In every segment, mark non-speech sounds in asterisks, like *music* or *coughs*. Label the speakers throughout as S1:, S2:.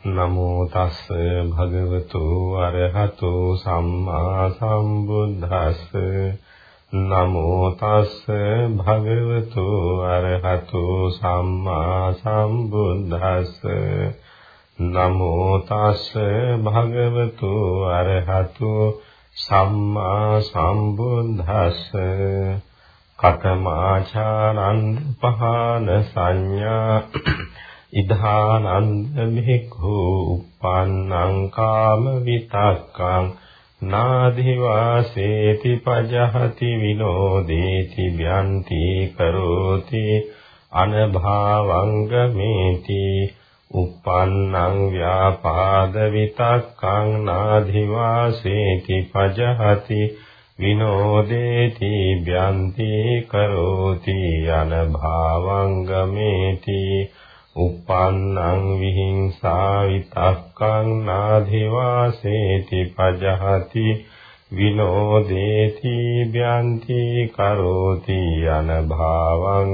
S1: නමෝ තස් භගවතු අරහතු සම්මා සම්බුද්දස්ස. නමෝ තස් භගවතු අරහතු සම්මා සම්බුද්දස්ස. නමෝ තස් භගවතු අරහතු සම්මා සම්බුද්දස්ස. කතමාචානන්ද පහන සංඥා ඉධානන්ද මෙහෙකු uppannං කාම විතක්කං නාදිවාසේති පජහති විනෝදේති ව්‍යන්ති කරෝති අනභාවංගමේති uppannං ව්‍යාපාද විතක්කං නාදිවාසේති පජහති විනෝදේති ව්‍යන්ති කරෝති අනභාවංගමේති uppannං විහිංසා විතක්කං නාධිවාසේති පජහති විනෝදේති බ්‍යන්ති කරෝති අනභාවංගමේති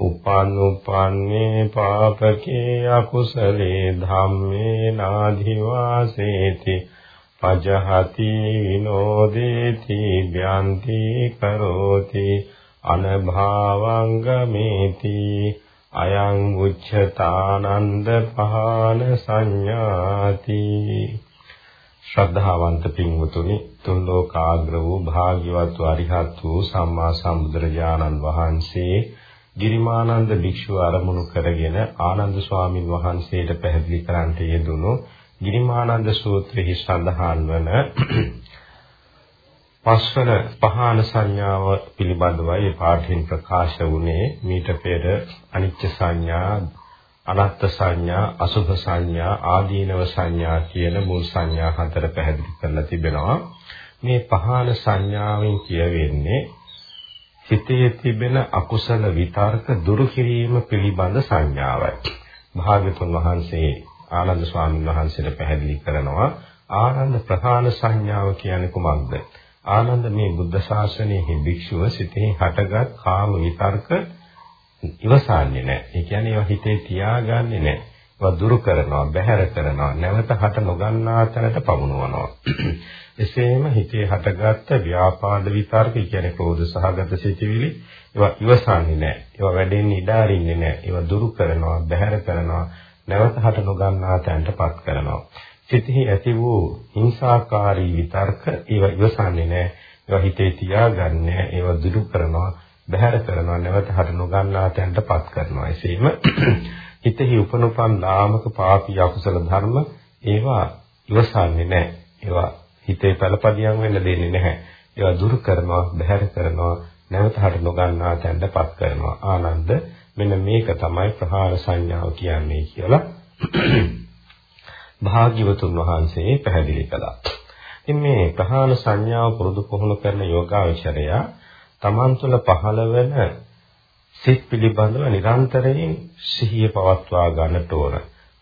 S1: උපන්නුපන්නේ පාපකේ අකුසලේ ධම්මේ නාධිවාසේති පජහති විනෝදේති බ්‍යන්ති කරෝති අනභාවංගමේති අයං උච්චතානන්ද පහන සංඥාති. ශ්‍රද්ධාවන්ත පින්වතුනි තුන් ලෝකාග්‍ර වූ භාග්‍යවත් වූ අරිහත් වූ සම්මා සම්බුදුරජාණන් වහන්සේ ගිරිමානන්ද භික්ෂුව ආරමුණු කරගෙන ආනන්ද ස්වාමින් වහන්සේට පැහැදිලි කරන්නට යෙදුණු ගිරිමානන්ද සූත්‍රයේ සඳහන් වන පස්වන පහාන සංඥාව පිළිබඳවයි මේ පාඨයෙන් ප්‍රකාශ වුණේ මීට පෙර අනිච්ච සංඥා අනත්ත් සංඥා අසුභ සංඥා ආදීනව සංඥා කියන මුල් සංඥා හතර පැහැදිලි කරලා තිබෙනවා. මේ පහාන සංඥාවෙන් කියවෙන්නේ හිතේ තිබෙන අකුසල විතර්ක දුරු කිරීම පිළිබඳ සංඥාවයි. භාග්‍යතුන් වහන්සේ ආනන්ද ස්වාමීන් වහන්සේට පැහැදිලි කරනවා ආනන්ද ප්‍රහාණ සංඥාව කියන්නේ කුමක්ද? ආනන්ද මේ බුද්ධ ශාසනයේ භික්ෂුව සිතේ හටගත් කාම විතර්ක ඉවසන්නේ නැහැ. ඒ කියන්නේ ඒවා හිතේ තියාගන්නේ නැහැ. ඒවා දුරු කරනවා, බැහැර කරනවා, නැවත හට නොගන්නා තැනට පමුණවනවා. *clears throat* එසේම හිතේ හටගත් ව්‍යාපාද විතර්ක කියන්නේ ක්‍රෝධ සහගත සිතිවිලි ඒවා ඉවසන්නේ නැහැ. ඒවා වැඩෙන්නේ ඉඩ අරින්නේ නැහැ. ඒවා දුරු කරනවා, බැහැර කරනවා, නැවත හට නොගන්නා තැනටපත් කරනවා. සිතෙහි ඇති වූ හිංසාකාරී විතර්ක ඒව ඉවසන්නේ නැහැ. ඒවා හිතේ තියාගන්නේ ඒවා දුරු කරනවා, බැහැර කරනවා, නැවත හට නොගන්නා තැනටපත් කරනවා. එසේම *clears throat* හිතෙහි උපනුපන් නාමක පාපී අකුසල ධර්ම ඒවා ඉවසන්නේ නැහැ. ඒවා හිතේ පළපදියම් වෙන්න දෙන්නේ නැහැ. ඒවා දුරු කරනවා, බැහැර කරනවා, නැවත හට නොගන්නා තැනටපත් කරනවා. ආනන්ද මෙන්න මේක තමයි ප්‍රහාර සංඥාව කියන්නේ කියලා *clears throat* භාග්‍යවතුන් වහන්සේ පැහැදිලි කළා. ඉතින් මේ ප්‍රහාණ සංඥාව පුරුදු පුහුණු කරන යෝගාවචරය තමන් තුළ පහළ වෙන සිත් පිළිබඳව නිරන්තරයෙන් සිහිය පවත්වා ගන්නට ඕන.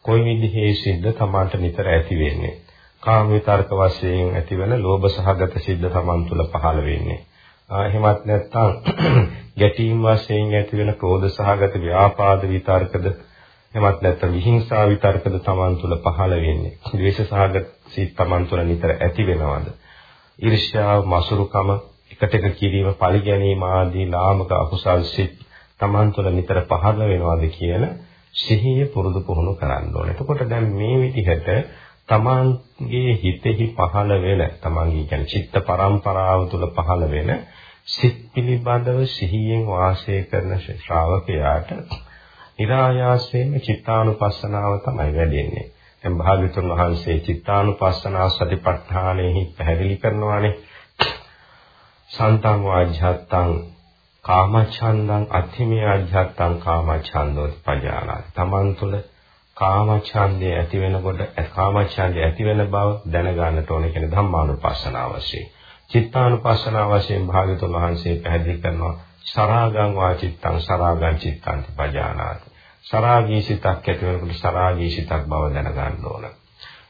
S1: කොයි විදිහේ සිද්ද තමන්ට නිතර ඇති වෙන්නේ. කාම විතර්ක වශයෙන් ඇතිවන ලෝභ සහගත සිද්ද තමන් තුළ පහළ වෙන්නේ. එහෙමත් නැත්නම් *clears throat* ගැටීම් වශයෙන් ඇතිවන ක්‍රෝධ සහගත ව්‍යාපාද විතර්කද එමත් නැත්නම් විහිංසාව විතර්කද Taman තුල පහළ වෙන්නේ. ද්වේෂ සහගත සිත් Taman තුල නිතර ඇති වෙනවද? ඊර්ෂ්‍යාව, මසුරුකම, එකට එක කිරීම, පලි ගැනීම ආදී ලාමක අකුසල් සිත් Taman තුල නිතර පහළ වෙනවද කියන සිහිය පුරුදු පුහුණු කරන්න ඕනේ. එතකොට දැන් මේ විදිහට තමන්ගේ හිතෙහි පහළ වෙන තමන්ගේ කියන්නේ චිත්ත පරම්පරාව තුළ පහළ වෙන සිත් පිළිබඳව සිහියෙන් වාසය කරන ශ්‍රාවකයාට નિરાයාසයෙන්ම චිත්තානුපස්සනාව තමයි වැඩෙන්නේ. දැන් භාග්‍යතුන් වහන්සේ චිත්තානුපස්සනා සතිපට්ඨානෙහි පැහැදිලි කරනවානේ. සන්තං වාජ්ජත්තං කාමච්ඡන්දං අත්ථිමේ ආජ්ජත්තං කාමච්ඡන්දෝ පජානාති. තමන් තුළ කාමච්ඡන්දය ඇති වෙනකොට කාමච්ඡන්දය ඇති වෙන බව දැනගන්නට ඕනේ කියන ධම්මානුපස්සනාව වශයෙන්. චිත්තානුපස්සනාව වශයෙන් භාග්‍යතුන් වහන්සේ පැහැදිලි කරනවා සරාගං වාචිත්තං සරාගං චිත්තං පජානාති. සරාගී සිතක් ඇති වෙනකොට සරාගී සිතක් බව දැනගන්න ඕන.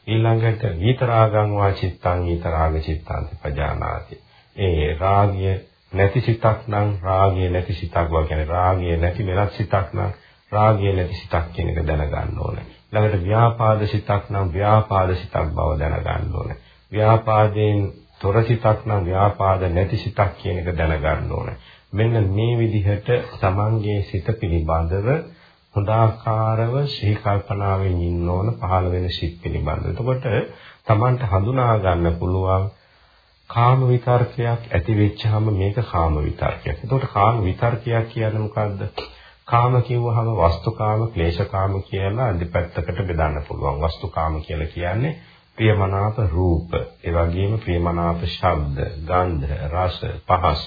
S1: ඊළඟට විතරාගං වාචිත්තං විතරාග චිත්තං පජානාති. ඒ රාගය නැති සිතක් නම් රාගය නැති සිතක් බව කියන්නේ රාගය නැති වෙනත් සිතක් නම් රාගය නැති සිතක් කියන එක දැනගන්න ඕන. ළඟට ව්‍යාපාද සිතක් නම් ව්‍යාපාද සිතක් බව දැනගන්න ඕනේ. ව්‍යාපාදයෙන් තොර සිතක් නම් ව්‍යාපාද නැති සිතක් කියන එක දැනගන්න ඕනේ. මෙන්න මේ විදිහට තමන්ගේ සිත පිළිබඳව හොඳාකාරව ශ්‍රී කල්පනාවෙන් ඉන්න ඕන පහළ වෙන සිත් පිළිබඳව. එතකොට තමන්ට හඳුනා ගන්න පුළුවන් කාම විතර්කයක් ඇති වෙච්චාම මේක කාම විතර්කයක්. එතකොට කාම විතර්කයක් කියන්නේ මොකද්ද? කාම කිව්වහම වස්තුකාම, ක්ලේශකාම කියලා දෙපැත්තකට බෙදන්න පුළුවන්. වස්තුකාම කියලා කියන්නේ ප්‍රියමනාප රූප, ඒ වගේම ප්‍රියමනාප ශබ්ද, ගන්ධ, රස, පහස.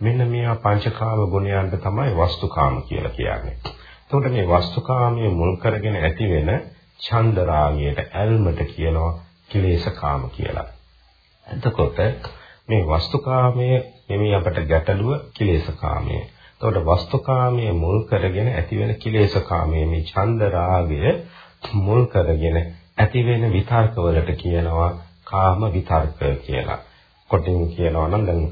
S1: මෙන්න මේවා පංචකාම ගුණයන්ට තමයි වස්තුකාම කියලා කියන්නේ. එතකොට මේ වස්තුකාමයේ මුල් කරගෙන ඇති වෙන ඡන්ද රාගයට ඇල්මට කියනවා කිලේශකාම කියලා. එතකොට මේ වස්තුකාමයේ නෙමෙයි අපට ගැටලුව කිලේශකාමය. එතකොට වස්තුකාමයේ මුල් කරගෙන ඇතිවෙන කිලේශකාමයේ මේ ඡන්ද රාගය මුල් කරගෙන ඇතිවෙන විතර්කවලට කියනවා කාම විතර්ක කියලා. කොටින් කියනවා නම් දැන්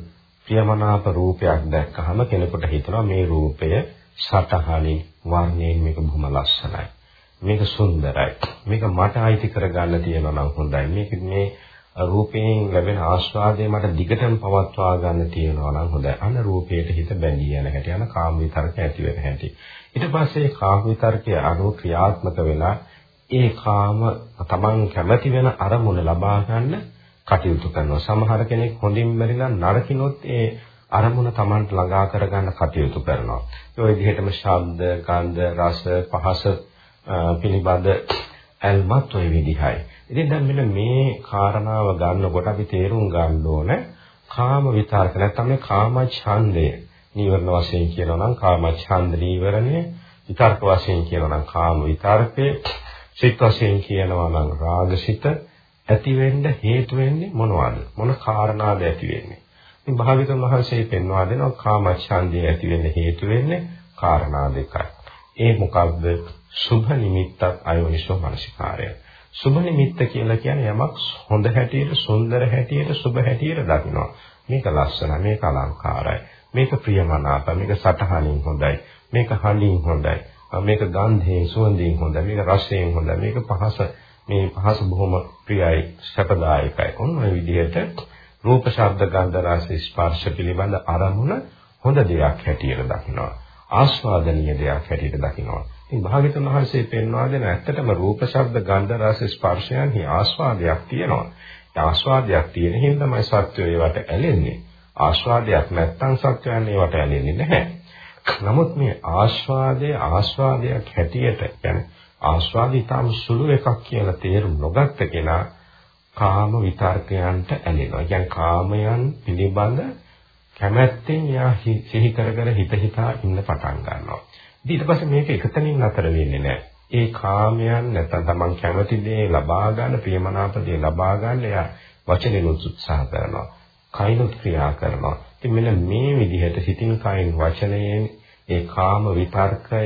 S1: ප්‍රියමනාප රූපයක් දැක්කහම කෙනෙකුට හිතනවා මේ රූපය සතහනින් වර්ණයෙන් මේක බොහොම ලස්සනයි. මේක සුන්දරයි. මේක මට අයිති කරගන්න තියෙනවා නම් හොඳයි. මේක මේ රූපයෙන් ලැබෙන ආස්වාදය මට දිගටම පවත්වා ගන්න තියෙනවා නම් හොඳයි. අන රූපයට හිත බැඳී යන හැටි යන කාම විතරක ඇති වෙන හැටි. ඊට පස්සේ කාම විතරකයේ අනුව ක්‍රියාත්මක වෙලා ඒ කාම තමන් කැමති වෙන අරමුණ ලබා ගන්න කටයුතු කරනවා. සමහර කෙනෙක් හොඳින් මැරිලා නරකිනොත් ඒ අරමුණ තමන්ට ළඟා කරගන්න කටයුතු කරනවා. ඒ විදිහටම ශබ්ද, ගන්ධ, රස, පහස පිළිබඳ ඇල්මත් ওই විදිහයි. ඉතින් දැන් මෙන්න මේ කාරණාව ගන්නකොට අපි තේරුම් ගන්න ඕන කාම විතරක නැත්නම් මේ කාම ඡන්දය නීවරණ වශයෙන් කියනවා නම් කාම ඡන්ද නීවරණය විතර්ක වශයෙන් කියනවා නම් කාම විතර්කය සිත වශයෙන් කියනවා නම් රාගසිත ඇති වෙන්න හේතු වෙන්නේ මොනවද මොන කාරණාද ඇති වෙන්නේ ඉතින් භාවිතුන් වහන්සේ පෙන්වා දෙනවා කාම ඡන්දය ඇති වෙන්න හේතු වෙන්නේ කාරණා දෙකයි ඒ මොකක්ද සුභ නිමිත්තක් අයෝනිසෝ මනසිකාරයයි සුබ නිමිත්ත කියලා කියන්නේ යමක් හොඳ හැටියට, සුන්දර හැටියට, සුබ හැටියට දකිනවා. මේක ලස්සනයි, මේක අලංකාරයි. මේක ප්‍රියමනාපයි, මේක සටහනින් හොඳයි. මේක හඬින් හොඳයි. මේක ගන්ධයෙන්, සුවඳින් හොඳයි. මේක රසයෙන් හොඳයි. මේක පහස මේ පහස බොහොම ප්‍රියයි, සැපදායකයි. ඔන්න ඔය විදිහට රූප, ශබ්ද, ගන්ධ, රස, ස්පර්ශ පිළිබඳ අරමුණ හොඳ දෙයක් හැටියට දකිනවා. ආස්වාදනීය දෙයක් හැටියට දකිනවා. ඉතින් භාග්‍යතුන් වහන්සේ පෙන්වා දෙන ඇත්තටම රූප ශබ්ද ගන්ධ රස ස්පර්ශයන්හි ආස්වාදයක් තියෙනවා. ඒ ආස්වාදයක් තියෙන හින්දාමයි සත්වය ඒවට ඇලෙන්නේ. ආස්වාදයක් නැත්නම් සත්වයන් ඒවට ඇලෙන්නේ නැහැ. නමුත් මේ ආස්වාදයේ ආස්වාදයක් හැටියට කියන්නේ ආස්වාදිතාම සුළු එකක් කියලා තේරුම් නොගත්ත කෙනා කාම විතර්කයන්ට ඇලෙනවා. කියන්නේ කාමයන් පිළිබඳ කැමැත්තෙන් යා සිහි කර කර හිත හිතා ඉන්න පටන් ගන්නවා. ඊට පස්සේ මේක එකතනින් නතර වෙන්නේ නැහැ. ඒ කාමයන් නැත්නම් තමන් කැමති දේ ලබා ගන්න, ප්‍රියමනාප දේ ලබා ගන්න එයා වචනෙනුත් උත්සාහ කරනවා. කයිනුත් ක්‍රියා කරනවා. ඉතින් මෙන්න මේ විදිහට සිතින් කයින් වචනයෙන් ඒ කාම විතර්කය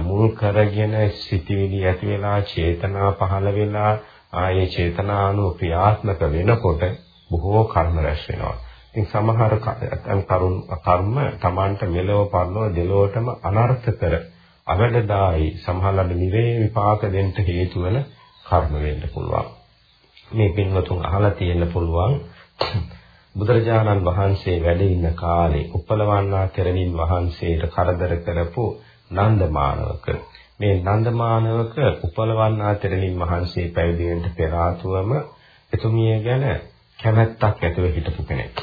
S1: මුල් කරගෙන සිටිවිලි ඇති වෙලා චේතනා පහළ වෙලා ආයේ චේතනානුව ක්‍රියාත්මක වෙනකොට බොහෝ කර්ම රැස් වෙනවා. ඉතින් සමහර ඇතම් කරුණ කර්ම Tamanට මෙලව පරලොව දෙලොවටම අනර්ථ කර අවලදායි සමහරවල් නිවේ විපාක දෙන්න හේතු වෙන කර්ම වෙන්න පුළුවන්. මේ පින්වතුන් අහලා තියෙන්න පුළුවන් *coughs* බුදුරජාණන් වහන්සේ වැඩ ඉන්න කාලේ උපලවන්නා තෙරණින් වහන්සේට කරදර කරපු නන්දමානවක මේ නන්දමානවක උපලවන්නා තෙරණින් වහන්සේ පැවිදි වෙන්න පෙර ආතුවම එතුමිය ගැන කැමැත්තක් ඇතිව හිටපු කෙනෙක්.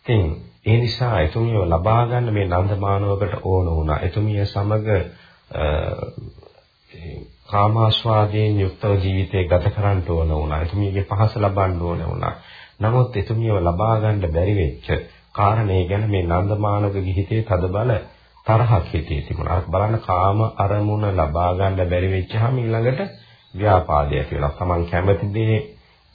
S1: ඉතින් ඒ නිසා එතුමියව ලබා ගන්න මේ නන්දමානවකට ඕන වුණා. එතුමිය සමග කාමාස්වාදයෙන් යුක්තව ජීවිතය ගත කරන්න ඕන වුණා. එතුමියගේ පහස ලබන්න ඕන වුණා. නමුත් එතුමියව ලබා ගන්න බැරි වෙච්ච කාරණේ ගැන මේ නන්දමානවගේ හිතේ තදබල තරහක් හිතේ තිබුණා. බලන්න කාම අරමුණ ලබා ගන්න බැරි වෙච්චහම ඊළඟට ව්‍යාපාදය කියලා. Taman කැමති දේ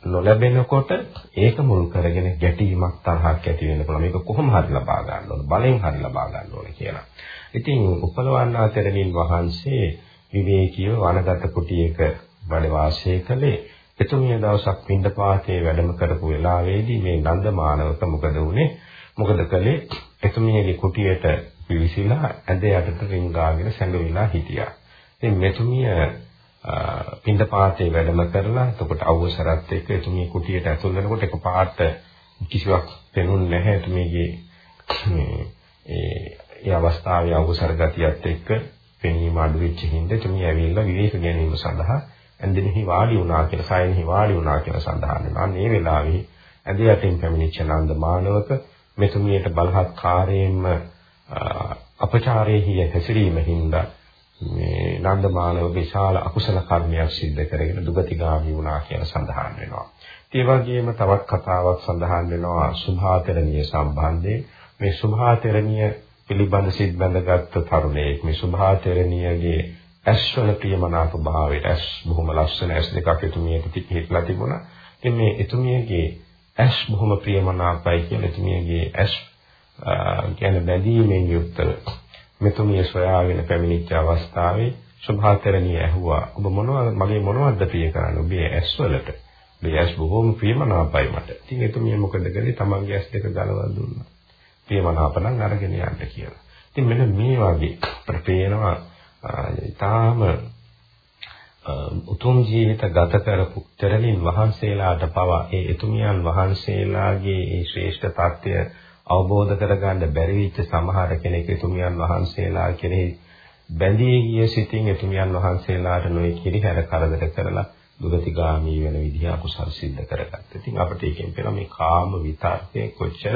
S1: නොලැබෙනකොට ඒක මුල් කරගෙන ගැටීමක් තරහක් ඇති වෙන්න පුළුවන්. මේක කොහොම හරි ලබා ගන්න ඕන, බලෙන් හරි ලබා ගන්න ඕන කියලා. ඉතින් උපලවන්නා තෙරණින් වහන්සේ විවේකීව වනගත කුටියක වැඩ වාසය කළේ. එතුමිය දවසක් පින්ඩපාතේ වැඩම කරපු වෙලාවේදී මේ නන්දමානවක මොකද වුනේ? මොකද කළේ? එතුමියගේ කුටියට පිවිසිලා ඇඳ යටට රින්ගාගෙන සැඟවිලා හිටියා. ඉතින් මෙතුමිය පින්ඩපාතේ වැඩම කරලා එතකොට අවසරත් එක්ක එතුමිය කුටියට ඇතුල් වෙනකොට එකපාරට කිසිවක් පෙනුන්නේ නැහැ එතුමියගේ මේ ඒ ඒ අවස්ථාවේ අවසර ගතියත් එක්ක පෙනීම අඩු වෙච්ච හින්දා එතුමිය ඇවිල්ලා විවේක ගැනීම සඳහා ඇඳෙනෙහි වාඩි වුණා කියලා සායනෙහි වාඩි වුණා කියලා සඳහන් වෙනවා. මේ වෙලාවේ ඇඳ යටින් පැමිණිච්ච නන්ද මානවක මෙතුමියට බලහත්කාරයෙන්ම අපචාරයේහි හැසිරීම හින්දා මේ නන්දමානව විශාල අකුසල කර්මයක් සිද්ධ කරගෙන දුගතිගාමී වුණා කියලා සඳහන් වෙනවා. ඒ වගේම තවත් කතාවක් සඳහන් වෙනවා සුභාතරණිය සම්බන්ධයෙන් මේ සුභාතරණිය පිළිබඳ සිත් බැඳගත් තරුණයෙක් මේ සුභාතරණියගේ ඇස්වල ප්‍රියමනාප භාවයට ඇස් බොහොම ලස්සන ඇස් දෙකක් එතුමියට පිටිහිట్లా තිබුණා. ඉතින් මේ එතුමියගේ ඇස් බොහොම ප්‍රියමනාපයි කියලා එතුමියගේ ඇස් කියන්නේ බැඳීමෙන් යුක්තව. මෙතුමිය සොයාගෙන පැමිණිච්ච අවස්ථාවේ සුභාතරණිය ඇහුවා. ඔබ මොනවද මගේ මොනවද ප්‍රිය කරන්නේ? ඔබේ ඇස් වලට. මේ ඇස් බොහොම ප්‍රියමනාපයි මට. ඉතින් එතුමිය මොකද කළේ තමන්ගේ ඇස් දෙක ගලවලා දුන්නා. ප්‍රියමනාප නම් අරගෙන යන්න කියලා. ඉතින් මෙන්න මේ වගේ ප්‍රපේනවා ඊටාම උතුම් ජීවිත ගත කරපු තරලින් වහන්සේලාට පවා ඒ එතුමියන් වහන්සේලාගේ ඒ ශ්‍රේෂ්ඨ தත්ත්වය අවබෝධ කරගන්න බැරි වෙච්ච සමහර කෙනෙක් එතුමියන් වහන්සේලා කෙරෙහි බැඳී ගිය සිතින් එතුමියන් වහන්සේලාට නොයේ කිරිහැර කරදර කරලා දුගතිගාමී වෙන විදිහ අකුසල් සිද්ධ කරගත්තා. ඉතින් අපිට ඒකෙන් පේනවා මේ කාම විතර්කයේ කොච්චර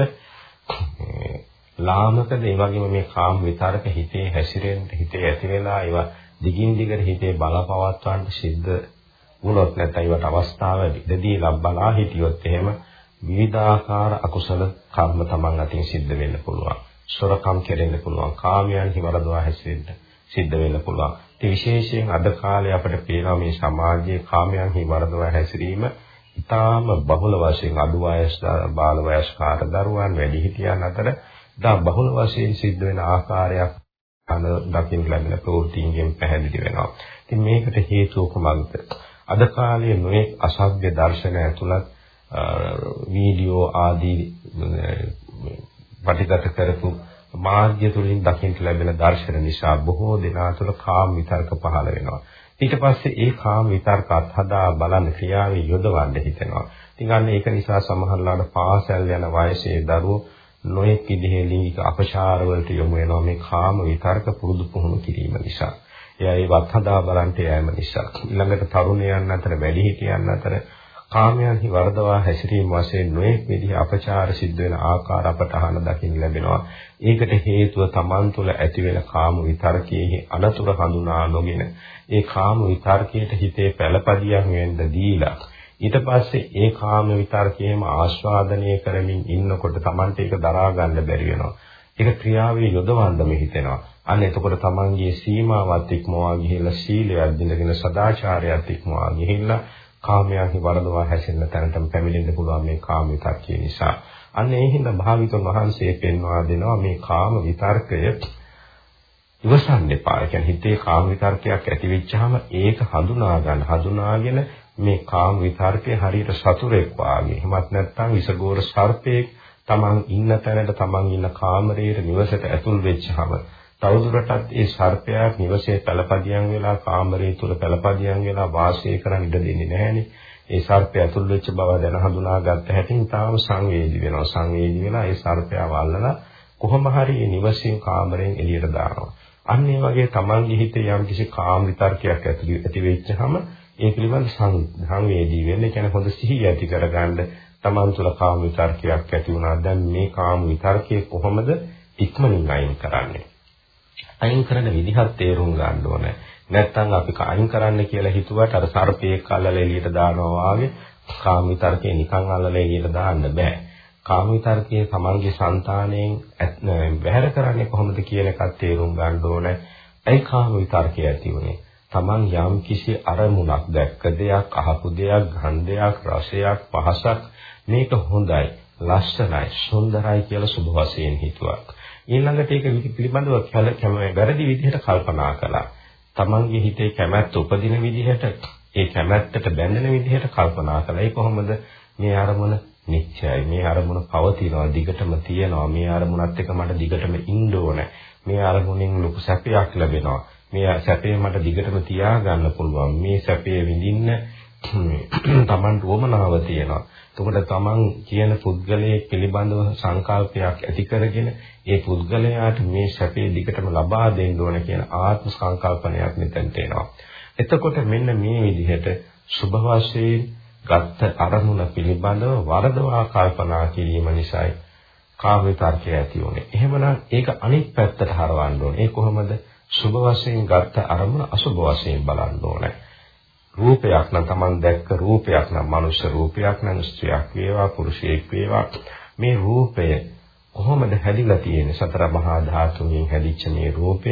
S1: ලාමකද ඒ වගේම මේ කාම විතර්ක හිතේ හැසිරෙන්න හිතේ ඇති වෙලා ඒවා දිගින් දිගට හිතේ බලපවත්වන්න සිද්ධ වුණොත් නැත්නම් ඒවට අවස්ථාව ඉදදී ලබලා හිටියොත් එහෙම විවිධාකාර අකුසල කර්ම තමන් අතින් සිද්ධ වෙන්න පුළුවන්. සොරකම් කෙරෙන්න පුළුවන්. කාමයන් හිවරදවා හැසිරෙන්න සිද්ධ වෙන්න පුළුවන්. ඒ විශේෂයෙන් අද කාලේ අපිට පේනවා මේ සමාජයේ කාමයන් හිවරදවා හැසිරීම ඉතාම බහුල වශයෙන් අඩු වයස් බාල වයස්කාර දරුවන් වැඩිහිටියන් අතර ඉතා බහුල වශයෙන් සිද්ධ වෙන ආකාරයක් අන දකින්න ලැබෙන ප්‍රවෘත්තීන්ගෙන් පැහැදිලි වෙනවා. ඉතින් මේකට හේතුව කුමක්ද? අද කාලයේ නොයෙක් අසභ්‍ය දර්ශන ඇතුළත් වීඩියෝ ආදී පටිගත කරපු මාර්ගය තුලින් දකින්න ලැබෙන දර්ශන නිසා බොහෝ දෙනා තුළ කාම විතර්ක පහළ වෙනවා. ඊට පස්සේ ඒ කාම විතර්ක අත්හදා බලන ක්‍රියාවේ යොදවන්න හිතෙනවා. ඉතින් අන්න ඒක නිසා සමහරලාට පාසල් යන වයසේ දරුවෝ නොයෙක් විදිහේ ලිංගික අපචාර වලට යොමු වෙනවා මේ කාම විතර්ක පුරුදු පුහුණු කිරීම නිසා. එයා ඒ වත්හදා බලන්ට යෑම නිසා. ඊළඟට තරුණයන් අතර වැඩිහිටියන් අතර කාමයන්හි වර්ධවා හැසිරීම වශයෙන් නොඑක් විදිහ අපචාර සිද්ධ වෙන ආකාර අපට අහන දකින්න ලැබෙනවා. ඒකට හේතුව Taman තුල ඇති වෙන කාම විතර්කයේ අනතුර හඳුනා නොගෙන ඒ කාම විතර්කයට හිතේ පළපදියම් වෙන්න දීලා ඊට පස්සේ ඒ කාම විතර්කයේම ආස්වාදනය කරමින් ඉන්නකොට Tamanට ඒක දරා ගන්න බැරි වෙනවා. ඒක ක්‍රියාවේ යොදවන්නම හිතෙනවා. අන්න එතකොට Tamanගේ සීමාවත් ඉක්මවා ගිහිල්ලා සීලයක් දිනගෙන සදාචාරයක් ඉක්මවා ගිහිල්ලා කාමයන්හි වරදවා හැසිරෙන තැනටම පැමිණෙන්න පුළුවන් මේ කාම විතර්කය නිසා. අන්න ඒ හින්දා භාවිතුන් වහන්සේ පෙන්වා දෙනවා මේ කාම විතර්කය ඉවසන්න එපා. ඒ කියන්නේ හිතේ කාම විතර්කයක් ඇති වෙච්චාම ඒක හඳුනා ගන්න. හඳුනාගෙන මේ කාම විතර්කය හරියට සතුරෙක් වාගේ. එහෙමත් නැත්නම් විසගෝර සර්පයෙක් තමන් ඉන්න තැනට තමන් ඉන්න කාමරයේ නිවසට ඇතුල් වෙච්චාම තවදුරටත් ඒ සර්පයා නිවසේ පළපදියම් වෙලා කාමරයේ තුල පළපදියම් වෙලා වාසය කරන්න ඉඩ දෙන්නේ නැහැනේ. ඒ සර්පය ඇතුල් වෙච්ච බව දැන හඳුනාගත්ත හැටින් තාම සංවේදී වෙනවා. සංවේදී වෙලා ඒ සර්පයා වල්ලලා කොහොම හරි මේ නිවසින් කාමරයෙන් එළියට දානවා. අන්න ඒ වගේ තමන්ගේ හිතේ යම් කිසි කාම විතර්කයක් ඇති වෙච්චහම ඒ පිළිබඳ සංවේදී වෙන්න කියන්නේ හොඳ සිහිය ඇති කරගන්න තමන් තුළ කාම විතර්කයක් ඇති වුණා. දැන් මේ කාම විතර්කයේ කොහොමද ඉක්මනින් අයින් කරන්නේ? අයින් කරන විදිහත් තේරුම් ගන්න ඕනේ. නැත්තම් අපි අයින් කරන්න කියලා හිතුවට අර සර්පයෙක් අල්ලලා එළියට දානවා වගේ කාම විතර්කේ නිකන් අල්ලලා එළියට දාන්න බෑ. කාම විතර්කයේ තමන්ගේ సంతාණයෙන් වැහැර කරන්නේ කොහොමද කියන එකත් තේරුම් ගන්න ඕනේ. ඒ කාම විතර්කය ඇති උනේ තමන් යම් කිසි අරමුණක් දැක්ක දෙයක් අහපු දෙයක් ගන්ධයක් රසයක් පහසක් මේක හොඳයි ලස්සනයි සුන්දරයි කියලා සුභ වශයෙන් හිතුවා. ඊළඟට ඒක පිළිබඳව වැරදි විදිහට කල්පනා කළා. තමන්ගේ හිතේ කැමැත්ත උපදින විදිහට ඒ කැමැත්තට බැඳෙන විදිහට කල්පනා කළා. ඒ කොහොමද මේ අරමුණ නිත්‍යයි. මේ අරමුණ පවතිනවා, දිගටම තියෙනවා. මේ අරමුණත් එක්ක මට දිගටම ඉන්න ඕනේ. මේ අරමුණෙන් ලොකු සැපයක් ලැබෙනවා. මේ සැපේ මට දිගටම තියාගන්න පුළුවන්. මේ සැපේ විඳින්න *clears throat* තමන්ට උවමනාව තියෙනවා. එතකොට තමන් කියන පුද්ගලයේ පිළිබඳව සංකල්පයක් ඇති කරගෙන ඒ පුද්ගලයාට මේ සැපේ දිගටම ලබා දෙන්න ඕන කියන ආත්ම සංකල්පනයක් මෙතනට එනවා. එතකොට මෙන්න මේ විදිහට සුභ වශයෙන් ගත්ත අරමුණ පිළිබඳව වරදවා කල්පනා කිරීම නිසායි කාම විතර්කය ඇති වුනේ. එහෙමනම් ඒක අනිත් පැත්තට හරවන්න ඕනේ. ඒ කොහොමද? සුභ වශයෙන් ගත්ත අරමුණ අසුභ වශයෙන් බලන්න ඕනේ. රූපයක් නම් Taman දැක්ක රූපයක් නම් මනුෂ්‍ය රූපයක් නම් ස්ත්‍රියක් වේවා පුරුෂයෙක් වේවා. මේ රූපය කොහොමද හැදිලා තියෙන්නේ? සතර මහා ධාතුන්ගෙන් හැදිච්ච මේ රූපය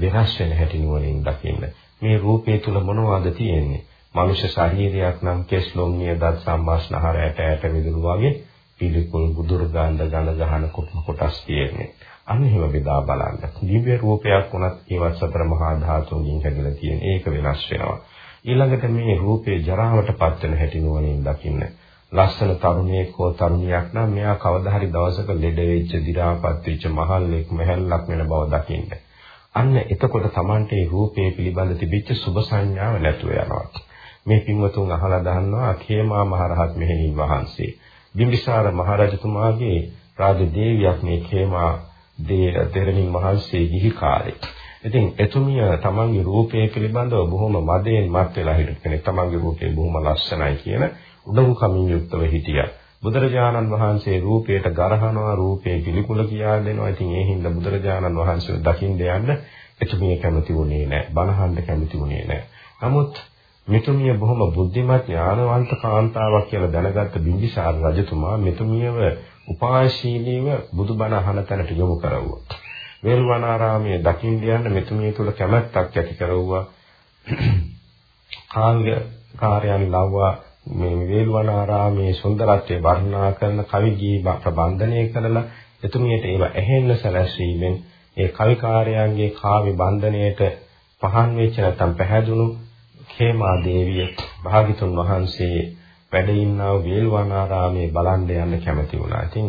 S1: වෙනස් වෙන හැටි නුවණින් දකින්න. මේ රූපය තුල මොනවද තියෙන්නේ? මනුෂ්‍ය ශරීරයක් නම් කෙස් ලොම් නියදත් සම්මාස්නහර ඇට ඇට විදුළු වගේ පිළිකුල් බුදුර්ගාන්ධ ගඳ ගහන කොටස් තියෙන්නේ. අන්න එහෙම බෙදා බලන්න. දිව්‍ය රූපයක් වුණත් ඒවත් සතර මහා ධාතුන්ගෙන් හැදිලා තියෙන ඒක වෙනස් වෙනවා. ඊළඟට මේ රූපේ ජරාවට පත් වෙන හැටි නුවණින් දකින්න. ලස්සන තරුණයෙක් හෝ තරුණියක් නම් මෙයා කවදා හරි දවසක ලෙඩ වෙච්ච, දි รา පත් වෙච්ච මහල්ලෙක් මහල්ලක් වෙන බව දකින්න. අන්න එතකොට Tamante රූපේ පිළිබඳ තිබිච්ච සුභ සංඥාව නැතුව යනවා. මේ පින්වතුන් අහලා දන්නවා khema මහරහත් මෙහෙණින් වහන්සේ. බිම්බිසාර මහරජතුමාගේ රාජ දේවියක් මේ khema දේ දෙරණින් වහන්සේ ගිහි කාලේ. ඉතින් එතුමිය තමන්ගේ රූපය පිළිබඳව බොහොම මදයෙන් මත් වෙලා හිටපු කෙනෙක්. තමන්ගේ රූපය බොහොම ලස්සනයි කියන උඩඟුකමින් යුක්තව හිටියා. බුදුරජාණන් වහන්සේ රූපයට ගරහනවා රූපේ පිළිකුල කියා දෙනවා. ඉතින් ඒ හින්දා බුදුරජාණන් වහන්සේ දකින්න යන්න එතුමිය කැමති වුණේ නැහැ. බණහන්න කැමති වුණේ නැහැ. නමුත් මෙතුමිය බොහොම බුද්ධිමත් ඥානවන්ත කාන්තාවක් කියලා දැනගත්ත බිම්බිසාර රජතුමා මෙතුමියව උපායශීලීව බුදුබණ අහන තැනට යොමු කරවුවා. වේල්වනාරාමයේ දකින්න යන්න මෙතුමිය තුල කැමැත්තක් ඇති කරවුවා. කාංග කාර්යයන් ලව්වා මේ වේල්වනාරාමයේ සුන්දරත්වය වර්ණනා කරන කවි ගී ප්‍රබන්ධනය කරලා එතුමියට ඒව ඇහෙන්න සැලැස්වීමෙන් ඒ කවි කාර්යයන්ගේ කාව්‍ය බන්ධනයේට පහන් වෙච්ච නැත්නම් පැහැදුණු khema දේවිය භාගිතුන් වහන්සේ වැඩ ඉන්නා වේල්වනාරාමයේ බලන්න යන්න කැමති වුණා. ඉතින්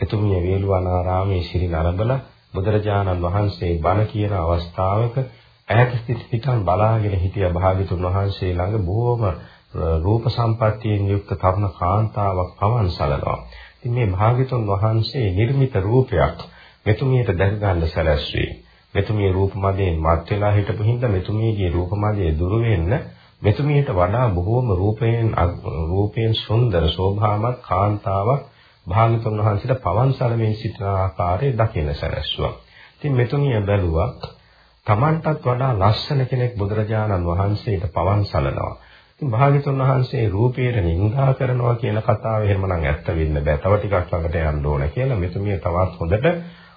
S1: එතුමිය වේල්වනාරාමයේ සිරි නරඹලා බුදුරජාණන් වහන්සේ බණ කියන අවස්ථාවක ඈත සිටින් බලාගෙන හිටිය භාග්‍යතුන් වහන්සේ ළඟ බොහෝම රූප සම්පත්තියෙන් යුක්ත තරුණ කාන්තාවක් පවන් සලනවා. ඉතින් මේ භාග්‍යතුන් වහන්සේ නිර්මිත රූපයක් මෙතුමියට දැක ගන්න සැලැස්වේ. මෙතුමිය රූප මදයෙන් මත් වෙලා හිටපු හින්දා මෙතුමියගේ රූප මදයේ දුර වෙන්න මෙතුමියට වඩා බොහෝම රූපයෙන් රූපයෙන් සුන්දර ශෝභාමත් කාන්තාවක් භාගතුන් වහන්සේට පවන් සලමින් සිටින ආකාරය දකින්න සැලැස්සුවා. ඉතින් මෙතුණිය බැලුවා Tamanටත් වඩා ලස්සන කෙනෙක් බුදුරජාණන් වහන්සේට පවන් සලනවා. ඉතින් භාගතුන් වහන්සේ රූපයට නිඳා කරනවා කියන කතාව එහෙමනම් ඇත්ත වෙන්න බෑ. තව ටිකක් ළඟට යන්න ඕන කියලා මෙතුමිය තවත් හොඳට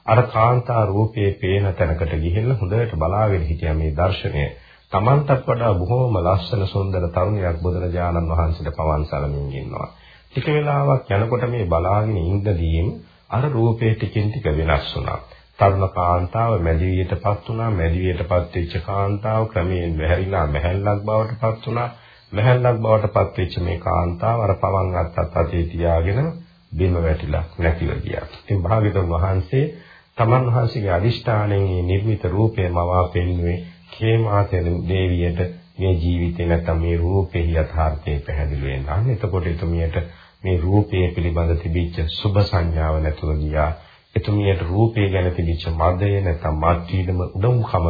S1: අර කාන්තා රූපයේ පේන තැනකට ගිහිල්ලා හොඳට බලාගෙන හිටියා මේ දර්ශනය. Tamanටත් වඩා බොහෝම ලස්සන සුන්දර තරුණියක් බුදුරජාණන් වහන්සේට පවන් සලමින් ඉන්නවා. ටික වෙලාවක් යනකොට මේ බලාගෙන ඉඳදීම අර රූපේ ටිකින් ටික වෙනස් වුණා. තරුණ කාන්තාව මැදිවියටපත් වුණා. මැදිවියටපත් වෙච්ච කාන්තාව ක්‍රමයෙන් වැහැරිලා මැහැල්ලක් බවට පත් වුණා. මැහැල්ලක් බවට පත් වෙච්ච මේ කාන්තාව අර පවන් අත්තත් අතේ තියාගෙන බිම වැටිලා නැතිව ගියා. ඉතින් භාග්‍යවතුන් වහන්සේ තමන් වහන්සේගේ අදිෂ්ඨාණයෙන් මේ නිර්මිත රූපය මවා පෙන්වුවේ කේමාතේ දේවියට මේ ජීවිතේ නැත්තම් මේ රූපේ යථාර්ථය පැහැදිලි වෙනවා. අන්න එතකොට එතුමියට මේ රූපය පිළිබඳ තිබිච්ච සුභ සංඥාව නැතුව ගියා. එතුමියට රූපය ගැන තිබිච්ච මදය නැත්නම් මාත්‍රීදම උඩමුකම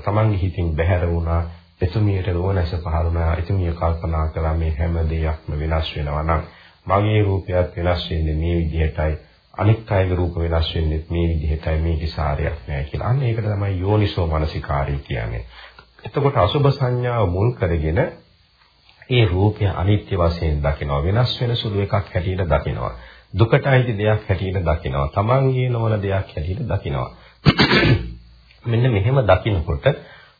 S1: තමන්ගේ හිතින් බැහැර වුණා. එතුමියට රෝණැස පහරුණා. එතුමිය කල්පනා කළා මේ හැම දෙයක්ම වෙනස් වෙනවා නම් මගේ රූපයත් වෙනස් වෙන්නේ මේ විදිහටයි. අනික් අයගේ රූප වෙනස් වෙන්නේ මේ විදිහටයි මේකේ සාරයක් නැහැ කියලා. අන්න ඒකට තමයි යෝනිසෝ මනසිකාරය කියන්නේ. එතකොට අසුභ සංඥාව මුල් කරගෙන ඒ රූපය අනිත්‍ය වශයෙන් දකිනවා වෙනස් වෙන සුළු එකක් හැටියට දකිනවා. දුකට අයිති දෙයක් හැටියට දකිනවා. තමන්ගේ නොවන දෙයක් හැටියට දකිනවා. *clears throat* මෙන්න මෙහෙම දකිනකොට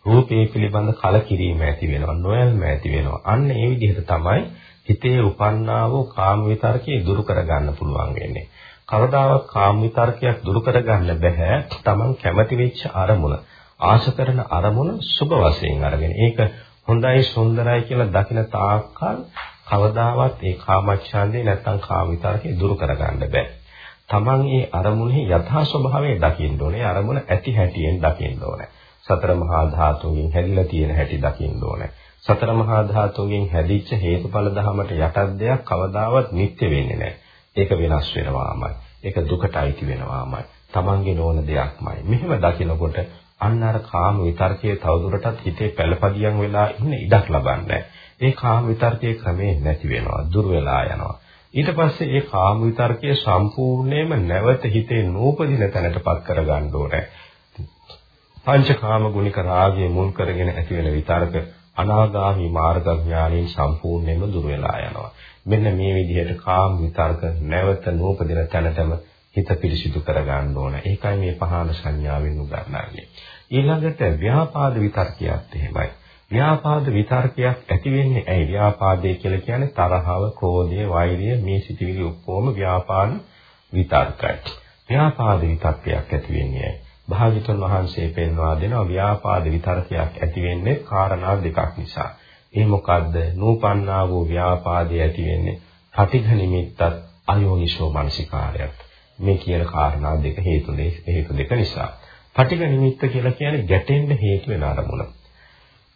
S1: රූපේ පිළිබඳ කලකිරීම ඇති වෙනවා නොයල්ම ඇති වෙනවා. අන්න ඒ විදිහට තමයි හිතේ උපන්නා වූ කාම විතරකේ දුරු කරගන්න පුළුවන් වෙන්නේ. කවදාවත් කාම විතරකයක් දුරු කරගන්න බෑ තමන් කැමති වෙච්ච අරමුණ. ආශ කරන අරමුණ සුබ වශයෙන් අරගෙන ඒක හොඳයි සුන්දරයි කියලා දකින තාක්කල් කවදාවත් ඒ කාමච්ඡන්දේ නැත්තම් කාම විතරකේ දුරු කරගන්න බෑ. Taman ඒ අරමුණේ යථා ස්වභාවය දකින්න ඕනේ. අරමුණ ඇති හැටියෙන් දකින්න ඕනේ. සතර මහා ධාතුන්ගෙන් හැදිලා තියෙන හැටි දකින්න ඕනේ. සතර මහා ධාතුන්ගෙන් හැදිච්ච හේතුඵල ධමයට යටත් දෙයක් කවදාවත් නිත්‍ය වෙන්නේ නැහැ. ඒක වෙනස් වෙනවාමයි. ඒක දුකට අයිති වෙනවාමයි. Tamange නොවන දෙයක්මයි. මෙහෙම දකිනකොට අන්න අර කාම විතර්කයේ තවදුරටත් හිතේ පළපදියම් වෙලා ඉන්න ඉඩක් ලබන්නේ ඒ කාම විතර්කයේ ක්‍රමේ නැති වෙනවා, දුර වෙලා යනවා. ඊට පස්සේ ඒ කාම විතර්කයේ සම්පූර්ණයෙන්ම නැවත හිතේ නූපදින තැනටපත් කරගන්න ඕනේ. පංචකාම ගුණික රාගයේ මුල් කරගෙන ඇති වෙන විතර්ක අනාගාමි මාර්ග ඥානයෙන් සම්පූර්ණයෙන්ම දුර වෙලා යනවා. මෙන්න මේ විදිහට කාම විතර්ක නැවත නූපදින තැනටම හිත පිරිසිදු කරගන්න ඕන. ඒකයි මේ පහන සංඥාවෙන් උගන්වන්නේ. ඊළඟට ව්‍යාපාද විතර්කයක් එහෙමයි. ව්‍යාපාද විතර්කයක් ඇති වෙන්නේ ඇයි? ව්‍යාපාදේ කියලා කියන්නේ තරහව, ක්‍රෝධය, වෛරය මේ සිටිවිලි ඔක්කොම ව්‍යාපාද විතර්කයි. ව්‍යාපාද විතර්කයක් ඇති වෙන්නේ ඇයි? භාග්‍යතුන් වහන්සේ පෙන්වා දෙනවා ව්‍යාපාද විතර්කයක් ඇති වෙන්නේ කාරණා දෙකක් නිසා. ඒ මොකද්ද? නූපන්නා වූ ව්‍යාපාදය ඇති වෙන්නේ පටිඝ නිමිත්තත් අයෝනිසෝ මනසිකාරයත්. මේ කියන කාරණා දෙක හේතු හේතු දෙක නිසා. පටිඝ නිමිත්ත කියලා කියන්නේ ගැටෙන්න හේතු වෙන අරමුණ.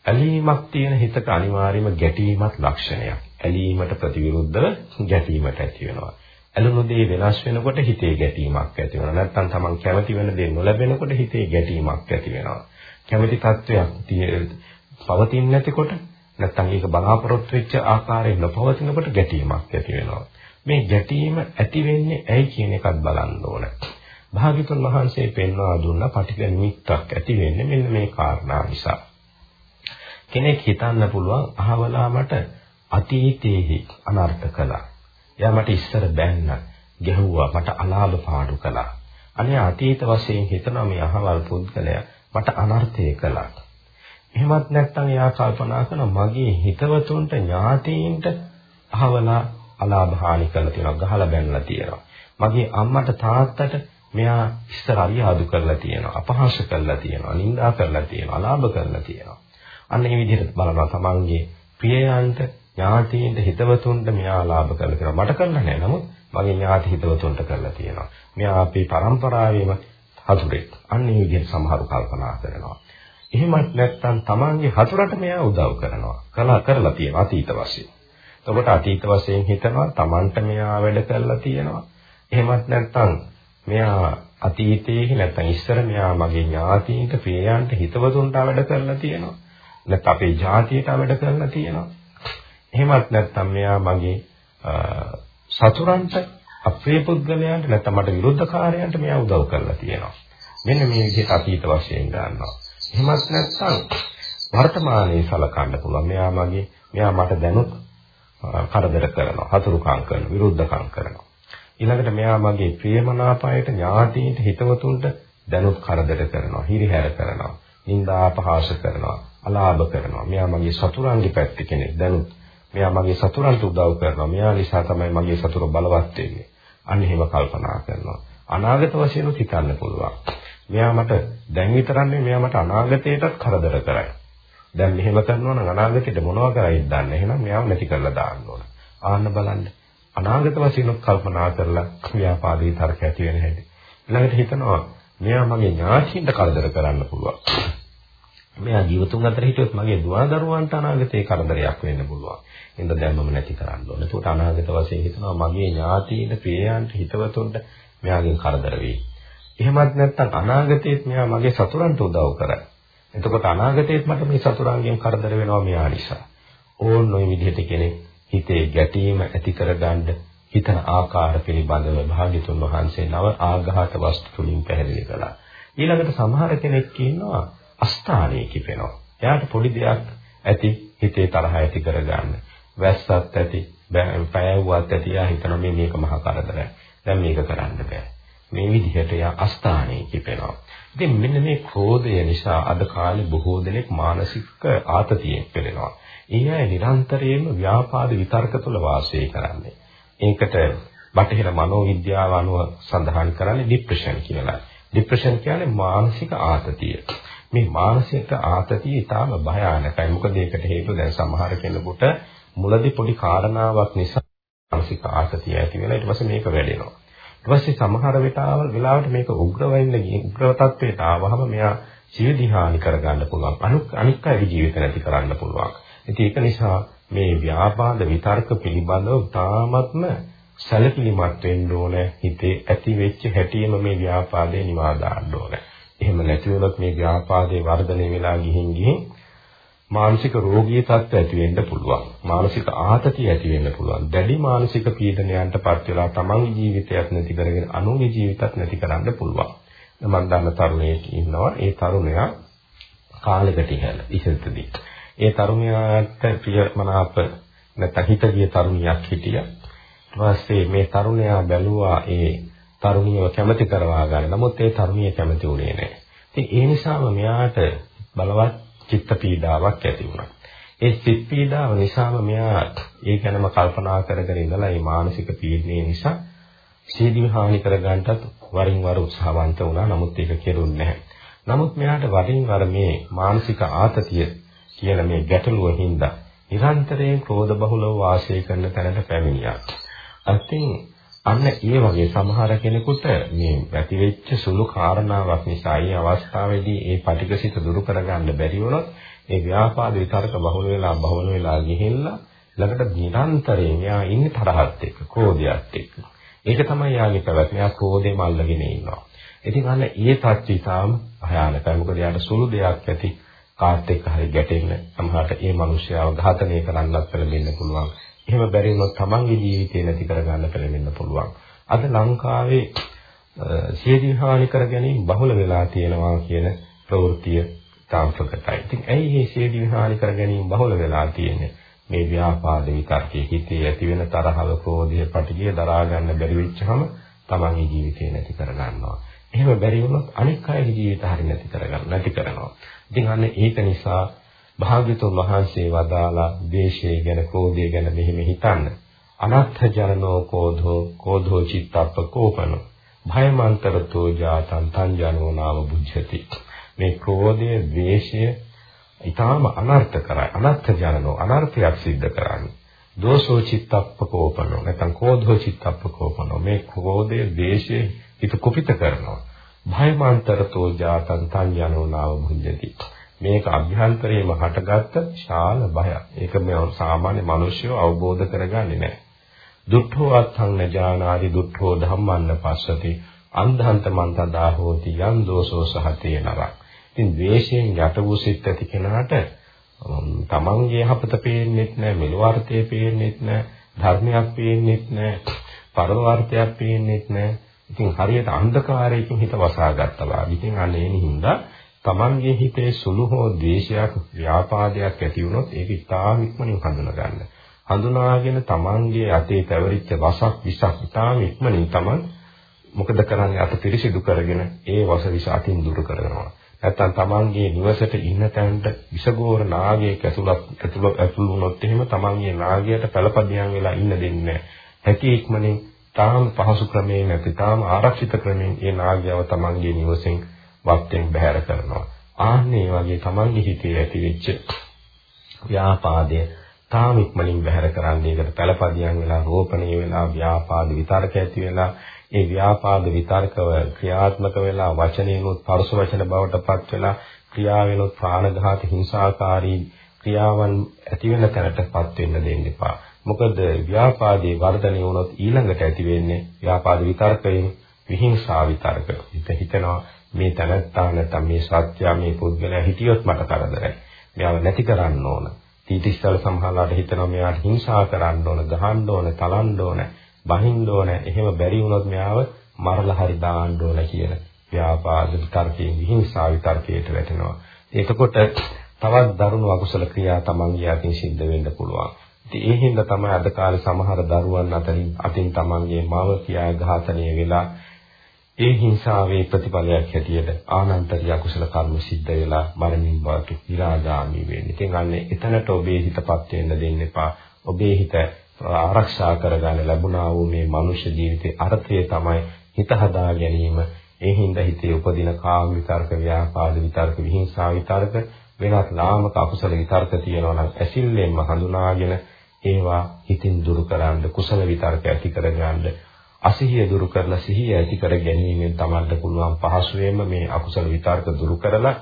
S1: ඇලීමක් තියෙන හිතක අනිවාර්යයෙන්ම ගැටීමක් ලක්ෂණයක්. ඇලීමට ප්‍රතිවිරුද්ධව ගැටීමට ඇති වෙනවා. ඇලුණු දේ වෙනස් වෙනකොට හිතේ ගැටීමක් ඇති වෙනවා. නැත්නම් Taman කැමති වෙන දේ නොලැබෙනකොට හිතේ ගැටීමක් ඇති වෙනවා. කැමති තත්වයක් පවතින්නේ නැතිකොට නැත්නම් ඒක බලාපොරොත්තු වෙච්ච ආකාරයෙන් නොපවතිනකොට ගැටීමක් ඇති වෙනවා. මේ ගැටීම ඇති වෙන්නේ ඇයි කියන එකත් බලන්න ඕන. භාග්‍යතුන් වහන්සේ පෙන්වා දුන්න පටිඝ නිමිත්තක් ඇති වෙන්නේ මෙන්න මේ කාරණා නිසා. කෙනෙක් හිතන්න පුළුවන් අහවලා මට අතීතයේහි අනර්ථ කළා. එයා මට ඉස්සර බැන්න, ගැහුවා, මට අලාභ පාඩු කළා. අනේ අතීත වශයෙන් හිතනවා මේ අහවල් පුද්ගලයා මට අනර්ථය කළා. එහෙමත් නැත්නම් එයා කල්පනා කරන මගේ හිතවතුන්ට ඥාතීන්ට අහවලා අලාභ හානි කරලා තියෙනවා, ගහලා බැනලා තියෙනවා. මගේ අම්මට තාත්තට මෙයා ඉස්සර අරියාදු කරලා තියෙනවා, අපහාස කරලා තියෙනවා, නිඳා කරලා තියෙනවා, අලාභ කරලා තියෙනවා. අන්න මේ විදිහට බලනවා තමන්ගේ ප්‍රියයන්ට ඥාතීන්ට හිතවතුන්ට මෙයා ලාභ කරලා තියෙනවා. මට කරලා නැහැ. නමුත් මගේ ඥාති හිතවතුන්ට කරලා තියෙනවා. මෙයා අපේ પરම්පරාවේම හතුරෙක්. අන්න මේ විදිහට සමහරු කල්පනා කරනවා. එහෙමත් නැත්නම් තමන්ගේ හතුරට මෙයා උදව් කරනවා. කළා කරලා තියෙනවා අතීත වශයෙන්. එතකොට අතීත වශයෙන් හිතනවා තමන්ට මෙයා වැඩ කරලා තියෙනවා. එහෙමත් නැත්නම් මෙයා අතීතයේ නැත්නම් ඉස්සර මෙයා මගේ ඥාතීන්ට ප්‍රියයන්ට හිතවතුන්ට වැඩ කරලා තියෙනවා. නැත්නම් අපේ ජාතියට වැඩ කරලා තියෙනවා. එහෙමත් නැත්නම් මෙයා මගේ සතුරන්ට අපේ පුද්ගලයන්ට නැත්නම් මට විරුද්ධකාරයන්ට මෙයා උදව් කරලා තියෙනවා. මෙන්න මේ විදිහට අතීත වශයෙන් ගන්නවා. එහෙමත් නැත්නම් වර්තමානයේ සලකන්න පුළුවන්. මෙයා මගේ මෙයා මට දැනුත් කරදර කරනවා, හතුරුකම් කරනවා, විරුද්ධකම් කරනවා. ඊළඟට මෙයා මගේ ප්‍රියමනාපයට ඥාතීන්ට හිතවතුන්ට දැනුත් කරදර කරනවා, හිරිහැර කරනවා, නිന്ദා අපහාස කරනවා, අලාභ කරනවා. මෙයා මගේ සතුරන්ගේ පැත්ත කෙනෙක් දැනුත් මෙයා මගේ සතුරන්ට උදව් කරනවා. මෙයා නිසා තමයි මගේ සතුර බලවත් වෙන්නේ. අන්න එහෙම කල්පනා කරනවා. අනාගත වශයෙන් හිතන්න පුළුවන්. මෙයා මට දැන් විතරන්නේ මෙයා මට අනාගතයටත් කරදර කරයි. දැන් මෙහෙම කරනවා නම් අනාගතයට මොනවා කරයිද දන්නේ. එහෙනම් මෙයාව නැති කරලා දාන්න ඕන. ආන්න බලන්න. අනාගත වශයෙන් කල්පනා කරලා ව්‍යාපාදී තර්ක ඇති වෙන හැටි. ඊළඟට හිතනවා මෙයා මගේ ඥාතියින්ට කරදර කරන්න පුළුවන්. මෙයා ජීවතුන් අතර හිටියොත් මගේ දුවා දරුවන්ට අනාගතේ කරදරයක් වෙන්න පුළුවන්. එහෙනම් දැන් මම නැති කරන්න ඕනේ. ඒකට අනාගත වශයෙන් හිතනවා මගේ ඥාතීන්, ප්‍රියයන්ට, හිතවතුන්ට මෙයාගෙන් කරදර වෙයි. එහෙමත් නැත්නම් අනාගතයේත් මෙයා මගේ සතුරන්ට උදව් කරයි. එතකොට අනාගතයේත් මට මේ සතුරන්ගෙන් කරදර වෙනවා මෙයා නිසා. ඕන් ওই විදිහට කෙනෙක් හිතේ ගැටීම ඇති කරගන්න හිතන ආකාර පිළිබඳව භාග්‍යතුන් වහන්සේ නව ආඝාත වස්තු තුලින් පැහැදිලි කළා. ඊළඟට සමහර කෙනෙක් ඉන්නවා අස්ථානයේ කිපෙනවා. එයාට පොඩි දෙයක් ඇති හිතේ තරහ ඇති කරගන්න. වැස්සත් ඇති, පෑවුවත් ඇති යා හිතන මේ මේක මහා කරදරයක්. දැන් මේක කරන්න බෑ. මේ විදිහට යා අස්ථානයේ කිපෙනවා. ඉතින් මෙන්න මේ ක්‍රෝධය නිසා අද කාලේ බොහෝ දෙනෙක් මානසික ආතතියෙන් පෙළෙනවා. ඒ අය නිරන්තරයෙන්ම ව්‍යාපාද විතර්ක තුළ වාසය කරන්නේ. ඒකට බටහිර මනෝවිද්‍යාව අනුව සඳහන් කරන්නේ ડિප්‍රෙෂන් කියලා. ડિප්‍රෙෂන් කියන්නේ මානසික ආතතිය. මේ මානසික ආතතිය ඊටාම භයානකයි. මොකද ඒකට හේතුව දැන් සමහර කෙනෙකුට මුලදී පොඩි කාරණාවක් නිසා මානසික ආතතිය ඇති වෙලා ඊට පස්සේ මේක වැඩෙනවා. ඊට පස්සේ සමහර වෙලාවල් වෙලාවට මේක උග්‍ර වෙන්න උග්‍ර තත්ත්වයට ආවහම මෙයා ජීවිත හානි කරගන්න පුළුවන්. අනික් අයගේ ජීවිත නැති කරන්න පුළුවන්. ඉතින් ඒක නිසා මේ ව්‍යාපාද විතර්ක පිළිබඳව තාමත්ම සැලකිලිමත් වෙන්න ඕනේ. හිතේ ඇති වෙච්ච හැටියෙම මේ ව්‍යාපාදේ නිවා දාන්න ඕනේ. එහෙම නැති වුණොත් මේ ව්‍යාපාදේ වර්ධනය වෙලා ගිහින් ගිහින් මානසික රෝගී තත්ත්ව ඇති වෙන්න පුළුවන්. මානසික ආතතිය ඇති වෙන්න පුළුවන්. දැඩි මානසික පීඩනයන්ටපත් වෙලා තමන්ගේ ජීවිතයක් නැති කරගෙන අනුන්ගේ ජීවිතත් නැති කරන්න පුළුවන්. මම දන්න තරුණයෙක් ඉන්නවා. ඒ තරුණයා කාලෙකට ඉහළ ඉහළදී. ඒ තරුණයාට ප්‍රියමනාප නැත්නම් හිතගිය තරුණියක් හිටියා. ඊට පස්සේ මේ තරුණයා බැලුවා ඒ තරුණියව කැමති කරවා ගන්න. නමුත් ඒ තරුණිය කැමති වුණේ නැහැ. ඉතින් ඒ නිසාම මෙයාට බලවත් චිත්ත පීඩාවක් ඇති වුණා. ඒ චිත්ත පීඩාව නිසාම මෙයා ඒ ගැනම කල්පනා කරගෙන ඉඳලා මේ මානසික පීඩනය නිසා සීදී හානි කරගන්නටත් වරින් වර උත්සාහවන්ත වුණා. නමුත් ඒක කෙරුන්නේ නැහැ. නමුත් මෙයාට වරින් වර මේ මානසික ආතතිය කියන මේ ගැටලුව හින්දා නිරන්තරයෙන් ක්‍රෝධ බහුලව වාසය කරන තැනට පැමිණියා. අතින් අන්න ඒ වගේ සමහර කෙනෙකුට මේ ඇතිවෙච්ච සුළු කාරණාවක් නිසා ඒ අවස්ථාවේදී ඒ පටිඝසිත දුරු කරගන්න බැරි වුණොත් ඒ ව්‍යාපාද විතරක බහුල වෙලා බහුල වෙලා ගිහිල්ලා ළඟට නිරන්තරයෙන් යා ඉන්නේ තරහත් එක්ක, ක්‍රෝධයත් එක්ක. ඒක තමයි යාගේ පැවැත්ම. යා ක්‍රෝධෙම අල්ලගෙන ඉන්නවා. ඉතින් අන්න ඒ තත්ත්වය තාම භයානකයි. මොකද යාට සුළු දෙයක් ඇති කාත් එක්ක හරි ගැටෙන්න සමහරට ඒ මිනිස්යාව ඝාතනය කරන්නත් පෙළඹෙන්න පුළුවන්. එහෙම බැරි වුණොත් තමන්ගේ ජීවිතේ නැති කරගන්න පෙළඹෙන්න පුළුවන්. අද ලංකාවේ සියදී හානි කර ගැනීම බහුල වෙලා තියෙනවා කියන ප්‍රවෘත්තිය තාම ප්‍රකටයි. ඉතින් ඇයි මේ සියදී හානි කර ගැනීම බහුල වෙලා තියෙන්නේ? මේ ව්‍යාපාද විතර්කයේ හිතේ ඇති වෙන තරහව, ක්‍රෝධය, පටිඝය දරා ගන්න බැරි වෙච්චහම තමන්ගේ ජීවිතේ නැති කර ගන්නවා. එහෙම බැරි වුණොත් අනික් අයගේ ජීවිත හරි නැති කරගන්න නැති කරනවා. ඉතින් අන්න ඒක නිසා භාග්‍යතුන් වහන්සේ වදාලා දේශය ගැන කෝධය ගැන මෙහෙම හිතන්න. අනත්ථ ජනනෝ කෝධෝ කෝධෝ චිත්තප්ප කෝපනෝ භයමන්තරතෝ ජාතං තං ජනෝ නාම බුද්ධති. මේ ක්‍රෝධය, ද්වේෂය ඊටාම අනර්ථ කරයි. අනත්ථ ජනනෝ අනර්ථයක් සිද්ධ කරන්නේ. දෝෂෝ චිත්තප්ප කෝපනෝ නැත්නම් කෝධෝ චිත්තප්ප කෝපනෝ මේ ක්‍රෝධය, ද්වේෂය හිත කුපිත කරනවා. භයමන්තරතෝ ජාතං තං ජනෝ නාම බුද්ධති. මේක අභ්‍යන්තරයේම හටගත්ත ශාල බයක්. ඒක මේ සාමාන්‍ය මිනිස්සු අවබෝධ කරගන්නේ නැහැ. දුක්ඛෝ අත්ථං නජානාදි දුක්ඛෝ ධම්මන්න පස්සති අන්ධන්ත මන්තදා හෝති යම් දෝෂෝ සහතේ නරක්. ඉතින් ද්වේෂයෙන් යට වූ සිත් ඇති කෙනාට තමන්ගේ යහපත පේන්නෙත් නැහැ, මෙලොවර්ථය පේන්නෙත් නැහැ, ධර්මයක් පේන්නෙත් නැහැ, පරමාර්ථයක් පේන්නෙත් නැහැ. ඉතින් හරියට අන්ධකාරයකින් හිත වසාගත්තා වගේ. ඉතින් අනේ හින්දා තමන්ගේ හිතේ සුළු හෝ ද්වේෂයක් ව්‍යාපාදයක් ඇති වුණොත් ඒක ඉතාම ඉක්මනින් හඳුනා ගන්න. හඳුනාගෙන තමන්ගේ අතේ පැවරිච්ච වසක් විසක් ඉතාම ඉක්මනින් තමන් මොකද කරන්නේ අත පිරිසිදු කරගෙන ඒ වස විස අතින් දුරු කරනවා. නැත්තම් තමන්ගේ නිවසට ඉන්න තැනට විසගෝර නාගයෙක් ඇතුළත් ඇතුළ ඇතුළු වුණොත් එහෙම තමන්ගේ නාගයට පළපදියම් වෙලා ඉන්න දෙන්නේ නැහැ. හැකි ඉක්මනින් තාම පහසු ක්‍රමයෙන් නැති තාම ආරක්ෂිත ක්‍රමයෙන් ඒ නාගයව තමන්ගේ නිවසෙන් වක්තෙන් බැහැර කරනවා. ආන්නේ වගේ Tamange හිතේ ඇතිවෙච්ච ව්‍යාපාදය තාම ඉක්මනින් බැහැර කරන්නේ ඒකට පළපදියම් වෙලා රෝපණය වෙලා ව්‍යාපාද විතරක ඇති වෙලා ඒ ව්‍යාපාද විතරකව ක්‍රියාත්මක වෙලා වචනේනොත් පරස වචන බවට පත් වෙලා ක්‍රියාවෙනොත් ප්‍රාණඝාත හිංසාකාරී ක්‍රියාවන් ඇති වෙන තැනටපත් වෙන්න දෙන්න එපා. මොකද ව්‍යාපාදයේ වර්ධනය වුණොත් ඊළඟට ඇති වෙන්නේ ව්‍යාපාද විතරකයෙන් විහිංසා විතරක. හිත හිතනවා මේ තනත්තා නැත්නම් මේ සත්‍යය මේ පුද්ගලයා හිටියොත් මට කරදරයි. මෙයාව නැති කරන්න ඕන. තීතිස්සල සමහරලාට හිතනවා මෙයාට හිංසා කරන්න ඕන, ගහන්න ඕන, තලන්න ඕන, බහින්න ඕන. එහෙම බැරි වුණොත් මෙයාව මරලා හරි දාන්න ඕන කියන ව්‍යාපාද විතර්කයෙන් විහිංසා විතර්කයට වැටෙනවා. එතකොට තවත් දරුණු අකුසල ක්‍රියා තමන්ගේ අතින් සිද්ධ වෙන්න පුළුවන්. ඉතින් ඒ හින්දා තමයි අද කාලේ සමහර දරුවන් අතරින් අතින් තමන්ගේ මව පියා ඝාතනය වෙලා ඒ හිංසාවේ ප්‍රතිඵලයක් හැටියට ආනන්තරිය අකුසල කර්ම සිද්ධ වෙලා මරණින් බවට විරාගාමි වෙන්නේ. ඉතින් අන්නේ එතනට ඔබේ හිතපත් වෙන්න දෙන්න එපා. ඔබේ හිත ආරක්ෂා කරගන්න ලැබුණා වූ මේ මනුෂ්‍ය ජීවිතයේ අර්ථය තමයි හිත හදා ගැනීම. ඒ හින්දා හිතේ උපදින කාම විතර්ක, ව්‍යාපාද විතර්ක, විහිංසා විතර්ක වෙනත් ලාමක අකුසල විතර්ක තියෙනවා නම් ඇසිල්ලෙන්ම හඳුනාගෙන ඒවා හිතින් දුරු කරන්න කුසල විතර්ක ඇති කරගන්න අසිහිය දුරු කරලා සිහිය ඇති කර ගැනීමෙන් තමන්ට පුළුවන් පහසුවෙන්ම මේ අකුසල විතර්ක දුරු කරලා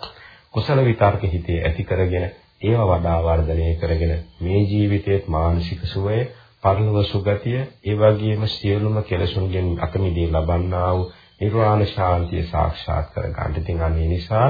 S1: කුසල විතර්ක හිතේ ඇති කරගෙන ඒව වඩා වර්ධනය කරගෙන මේ ජීවිතයේත් මානසික සුවය, පරලොව සුගතිය, ඒ වගේම සියලුම කෙලෙසුන්ගෙන් අත මිදී ලබන්නා වූ නිර්වාණ ශාන්තිය සාක්ෂාත් කර ගන්න. ඉතින් අනේ නිසා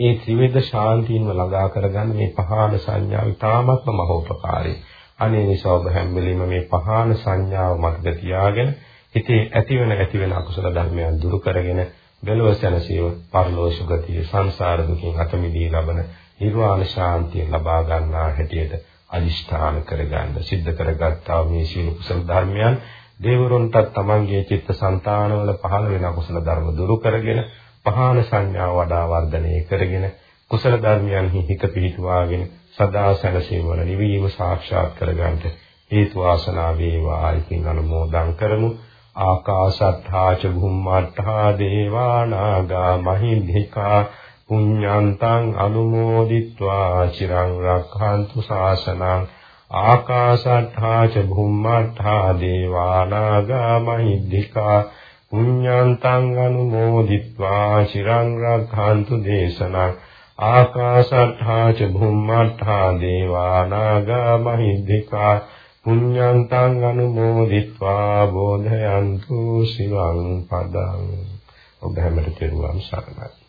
S1: ඒ ත්‍රිවිධ ශාන්තියම ළඟා කරගන්න මේ පහාන සංඥාව ඉතාමත්ම මහෝපකාරී. අනේ නිසා ඔබ හැම වෙලෙම මේ පහාන සංඥාව මතක තියාගෙන හිතේ ඇතිවෙන ඇතිවෙන අකුසල ධර්මයන් දුරු කරගෙන බැලුව සැනසීම පරලෝක ගතිය සංසාර දුකින් අත මිදී ලබන නිර්වාණ ශාන්තිය ලබා ගන්නා හැටියට අදිෂ්ඨාන කරගන්න සිද්ධ කරගත්තා මේ සීල කුසල ධර්මයන්. දේවරුන්ටත් තමන්ගේ චිත්තසංතානවල පහළ වෙන කුසල ධර්ම දුරු කරගෙන පහාන සංඥා වඩා වර්ධනය කරගෙන කුසල ධර්මයන්හි හිත පිහිටුවාගෙන සදා සැනසීම වන නිවීම සාක්ෂාත් කරගන්න හේතු ආසනා වේවා. ඉතින් අනුමෝදන් කරමු. ආකාශත්තා ච භුම්මාත්තා දේවා නාග මහින්దికා පුඤ්ඤන්තං අනුමෝදිත්වා චිරං රක්ඛන්තු ශාසනං. ආකාශත්තා ච භුම්මාත්තා දේවා නාග මහින්దికා පුඤ්ඤන්තං අනුමෝදිත්වා චිරං රක්ඛන්තු දේශනං. ආකාශත්තා ච භුම්මාත්තා දේවා නාග මහින්దికා පුඤ්ඤන්තං අනුමෝදිත්වා බෝධයන්තු සිවං පදං ඔබ හැමට තෙරුවන් සරණයි.